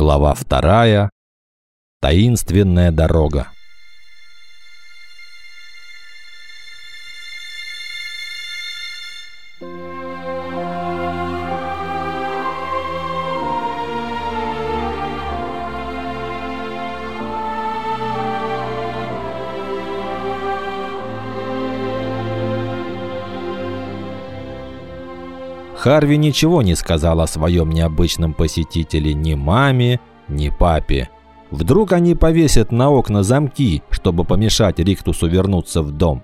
Глава вторая. Таинственная дорога. Харви ничего не сказал о своем необычном посетителе ни маме, ни папе. Вдруг они повесят на окна замки, чтобы помешать Риктусу вернуться в дом.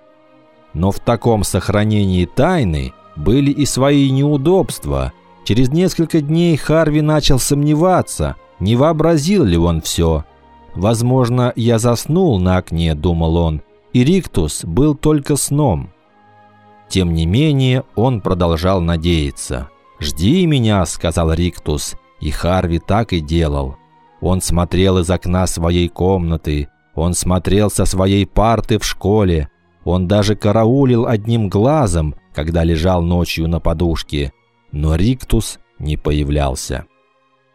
Но в таком сохранении тайны были и свои неудобства. Через несколько дней Харви начал сомневаться, не вообразил ли он все. «Возможно, я заснул на окне», – думал он, – и Риктус был только сном. Тем не менее, он продолжал надеяться. «Жди меня», – сказал Риктус, и Харви так и делал. Он смотрел из окна своей комнаты, он смотрел со своей парты в школе, он даже караулил одним глазом, когда лежал ночью на подушке, но Риктус не появлялся.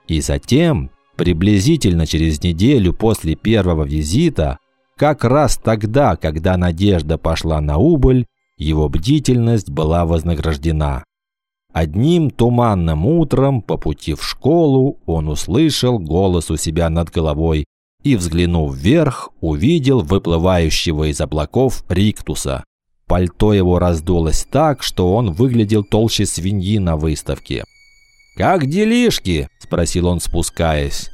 И затем, приблизительно через неделю после первого визита, как раз тогда, когда надежда пошла на убыль, его бдительность была вознаграждена. Одним туманным утром по пути в школу он услышал голос у себя над головой и, взглянув вверх, увидел выплывающего из облаков Риктуса. Пальто его раздулось так, что он выглядел толще свиньи на выставке. «Как делишки?» – спросил он, спускаясь.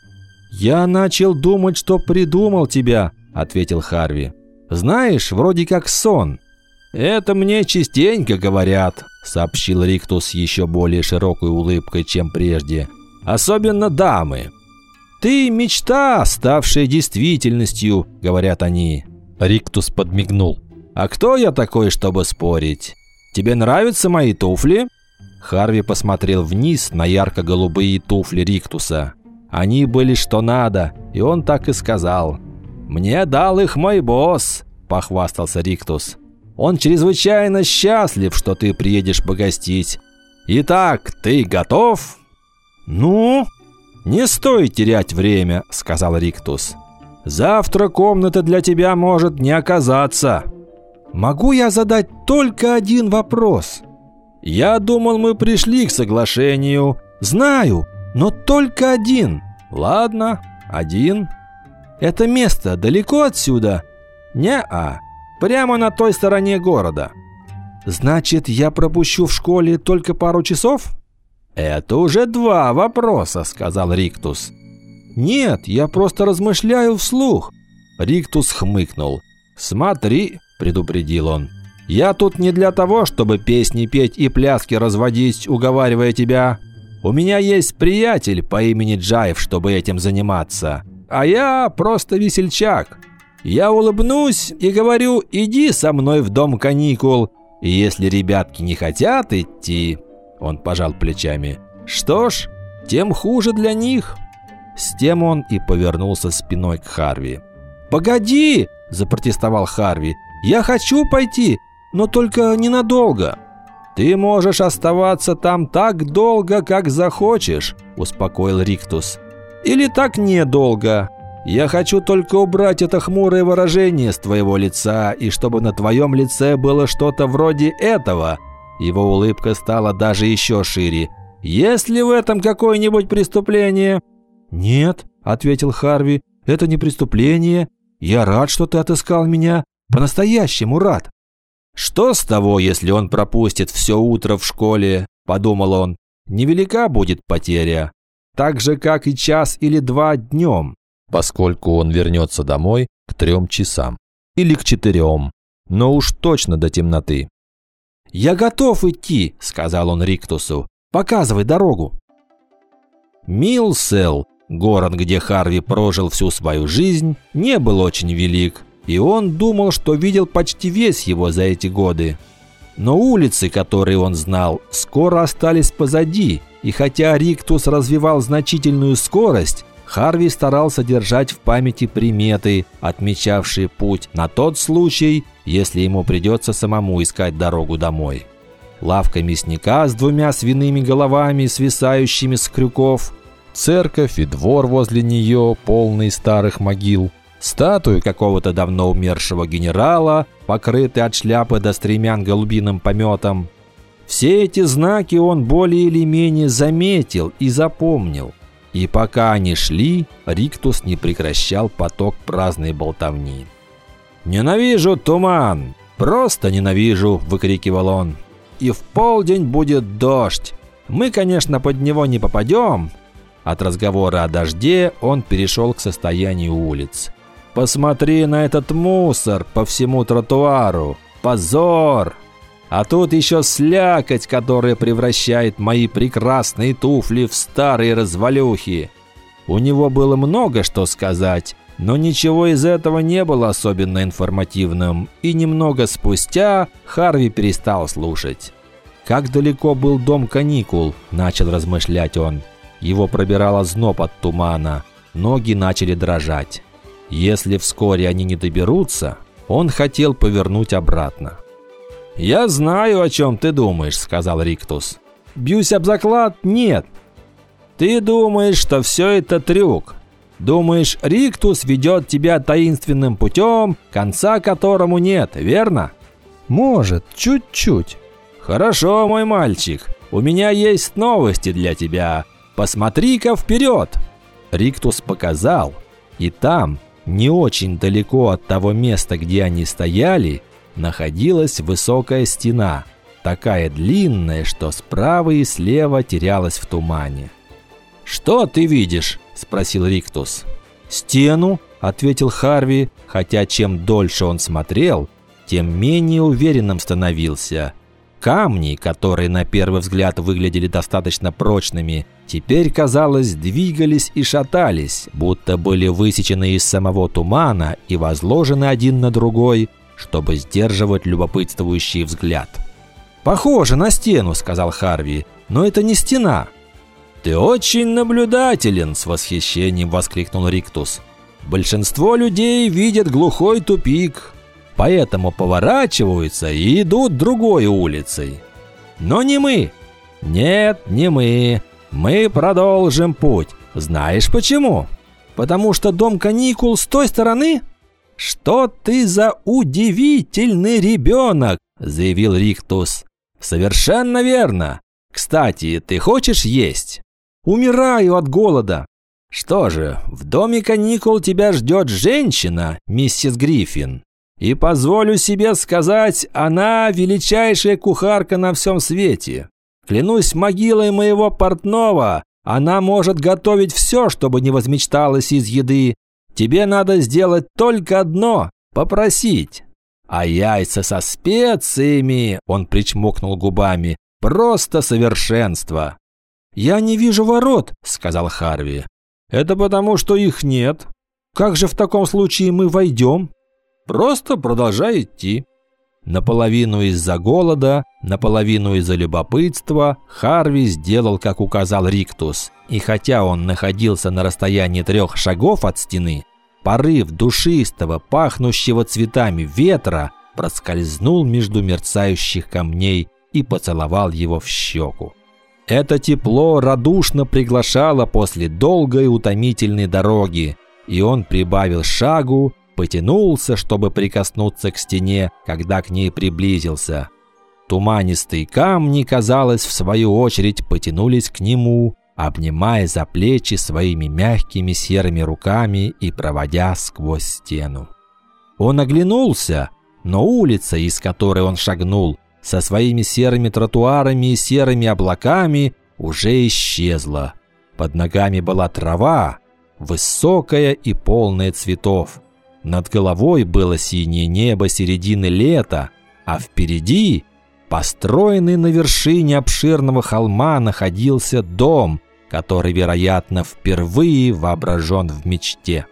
«Я начал думать, что придумал тебя», – ответил Харви. «Знаешь, вроде как сон. «Это мне частенько говорят», – сообщил Риктус еще более широкой улыбкой, чем прежде. «Особенно дамы». «Ты мечта, ставшая действительностью», – говорят они. Риктус подмигнул. «А кто я такой, чтобы спорить? Тебе нравятся мои туфли?» Харви посмотрел вниз на ярко-голубые туфли Риктуса. Они были что надо, и он так и сказал. «Мне дал их мой босс», – похвастался Риктус. Он чрезвычайно счастлив, что ты приедешь погостить. Итак, ты готов?» «Ну?» «Не стоит терять время», — сказал Риктус. «Завтра комната для тебя может не оказаться». «Могу я задать только один вопрос?» «Я думал, мы пришли к соглашению». «Знаю, но только один». «Ладно, один». «Это место далеко отсюда?» «Не-а». Прямо на той стороне города. Значит, я пропущу в школе только пару часов? Это уже два вопроса, сказал Риктус. Нет, я просто размышляю вслух. Риктус хмыкнул. Смотри, предупредил он. Я тут не для того, чтобы песни петь и пляски разводить, уговаривая тебя. У меня есть приятель по имени Джаев, чтобы этим заниматься. А я просто весельчак. Я улыбнусь и говорю, иди со мной в дом каникул. И если ребятки не хотят идти, он пожал плечами. Что ж, тем хуже для них. С тем он и повернулся спиной к Харви. «Погоди!» – запротестовал Харви. «Я хочу пойти, но только ненадолго». «Ты можешь оставаться там так долго, как захочешь», – успокоил Риктус. «Или так недолго. Я хочу только убрать это хмурое выражение с твоего лица, и чтобы на твоем лице было что-то вроде этого». Его улыбка стала даже еще шире. «Есть ли в этом какое-нибудь преступление?» «Нет», – ответил Харви, – «это не преступление. Я рад, что ты отыскал меня. По-настоящему рад». «Что с того, если он пропустит все утро в школе?» – подумал он. «Невелика будет потеря. Так же, как и час или два днем поскольку он вернется домой к трем часам. Или к четырем. Но уж точно до темноты. «Я готов идти», — сказал он Риктусу. «Показывай дорогу». Милсел, город, где Харви прожил всю свою жизнь, не был очень велик, и он думал, что видел почти весь его за эти годы. Но улицы, которые он знал, скоро остались позади, и хотя Риктус развивал значительную скорость, Харви старался держать в памяти приметы, отмечавшие путь на тот случай, если ему придется самому искать дорогу домой. Лавка мясника с двумя свиными головами, свисающими с крюков, церковь и двор возле нее, полный старых могил, статую какого-то давно умершего генерала, покрытый от шляпы до стремян голубиным пометом. Все эти знаки он более или менее заметил и запомнил. И пока они шли, Риктус не прекращал поток праздной болтовни. «Ненавижу туман! Просто ненавижу!» – выкрикивал он. «И в полдень будет дождь. Мы, конечно, под него не попадем». От разговора о дожде он перешел к состоянию улиц. «Посмотри на этот мусор по всему тротуару! Позор! А тут еще слякоть, которая превращает мои прекрасные туфли в старые развалюхи!» У него было много что сказать, но ничего из этого не было особенно информативным, и немного спустя Харви перестал слушать. «Как далеко был дом каникул?» – начал размышлять он. Его пробирало зноб от тумана, ноги начали дрожать. Если вскоре они не доберутся, он хотел повернуть обратно. «Я знаю, о чем ты думаешь», – сказал Риктус. «Бьюсь об заклад? Нет. Ты думаешь, что все это трюк. Думаешь, Риктус ведет тебя таинственным путем, конца которому нет, верно?» «Может, чуть-чуть». «Хорошо, мой мальчик, у меня есть новости для тебя. Посмотри-ка вперед!» Риктус показал, и там, не очень далеко от того места, где они стояли, находилась высокая стена, такая длинная, что справа и слева терялась в тумане. «Что ты видишь?» – спросил Риктус. «Стену», – ответил Харви, хотя чем дольше он смотрел, тем менее уверенным становился. Камни, которые на первый взгляд выглядели достаточно прочными, теперь, казалось, двигались и шатались, будто были высечены из самого тумана и возложены один на другой, чтобы сдерживать любопытствующий взгляд. «Похоже на стену», – сказал Харви, – «но это не стена». «Ты очень наблюдателен!» – с восхищением воскликнул Риктус. «Большинство людей видят глухой тупик, поэтому поворачиваются и идут другой улицей. Но не мы. Нет, не мы. Мы продолжим путь. Знаешь почему? Потому что дом каникул с той стороны? Что ты за удивительный ребенок, заявил Риктус. Совершенно верно. Кстати, ты хочешь есть? Умираю от голода. Что же, в доме каникул тебя ждет женщина, миссис Гриффин. И позволю себе сказать, она величайшая кухарка на всем свете. Клянусь могилой моего портного, она может готовить все, чтобы не возмечталось из еды. Тебе надо сделать только одно – попросить. А яйца со специями, он причмокнул губами, просто совершенство. «Я не вижу ворот», – сказал Харви. «Это потому, что их нет. Как же в таком случае мы войдем?» Просто продолжай идти. Наполовину из-за голода, наполовину из-за любопытства Харви сделал, как указал Риктус. И хотя он находился на расстоянии трех шагов от стены, порыв душистого, пахнущего цветами ветра проскользнул между мерцающих камней и поцеловал его в щеку. Это тепло радушно приглашало после долгой утомительной дороги, и он прибавил шагу, потянулся, чтобы прикоснуться к стене, когда к ней приблизился. Туманистые камни, казалось, в свою очередь потянулись к нему, обнимая за плечи своими мягкими серыми руками и проводя сквозь стену. Он оглянулся, но улица, из которой он шагнул, со своими серыми тротуарами и серыми облаками, уже исчезла. Под ногами была трава, высокая и полная цветов. Над головой было синее небо середины лета, а впереди, построенный на вершине обширного холма, находился дом, который, вероятно, впервые воображен в мечте.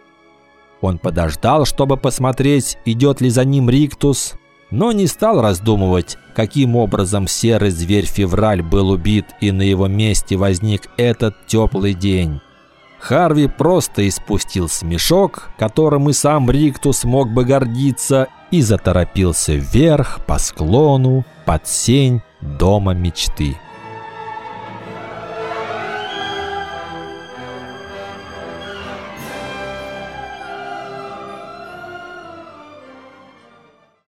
Он подождал, чтобы посмотреть, идет ли за ним Риктус, но не стал раздумывать, каким образом серый зверь Февраль был убит и на его месте возник этот теплый день. Харви просто испустил смешок, которым и сам Риктус мог бы гордиться, и заторопился вверх по склону под сень дома мечты.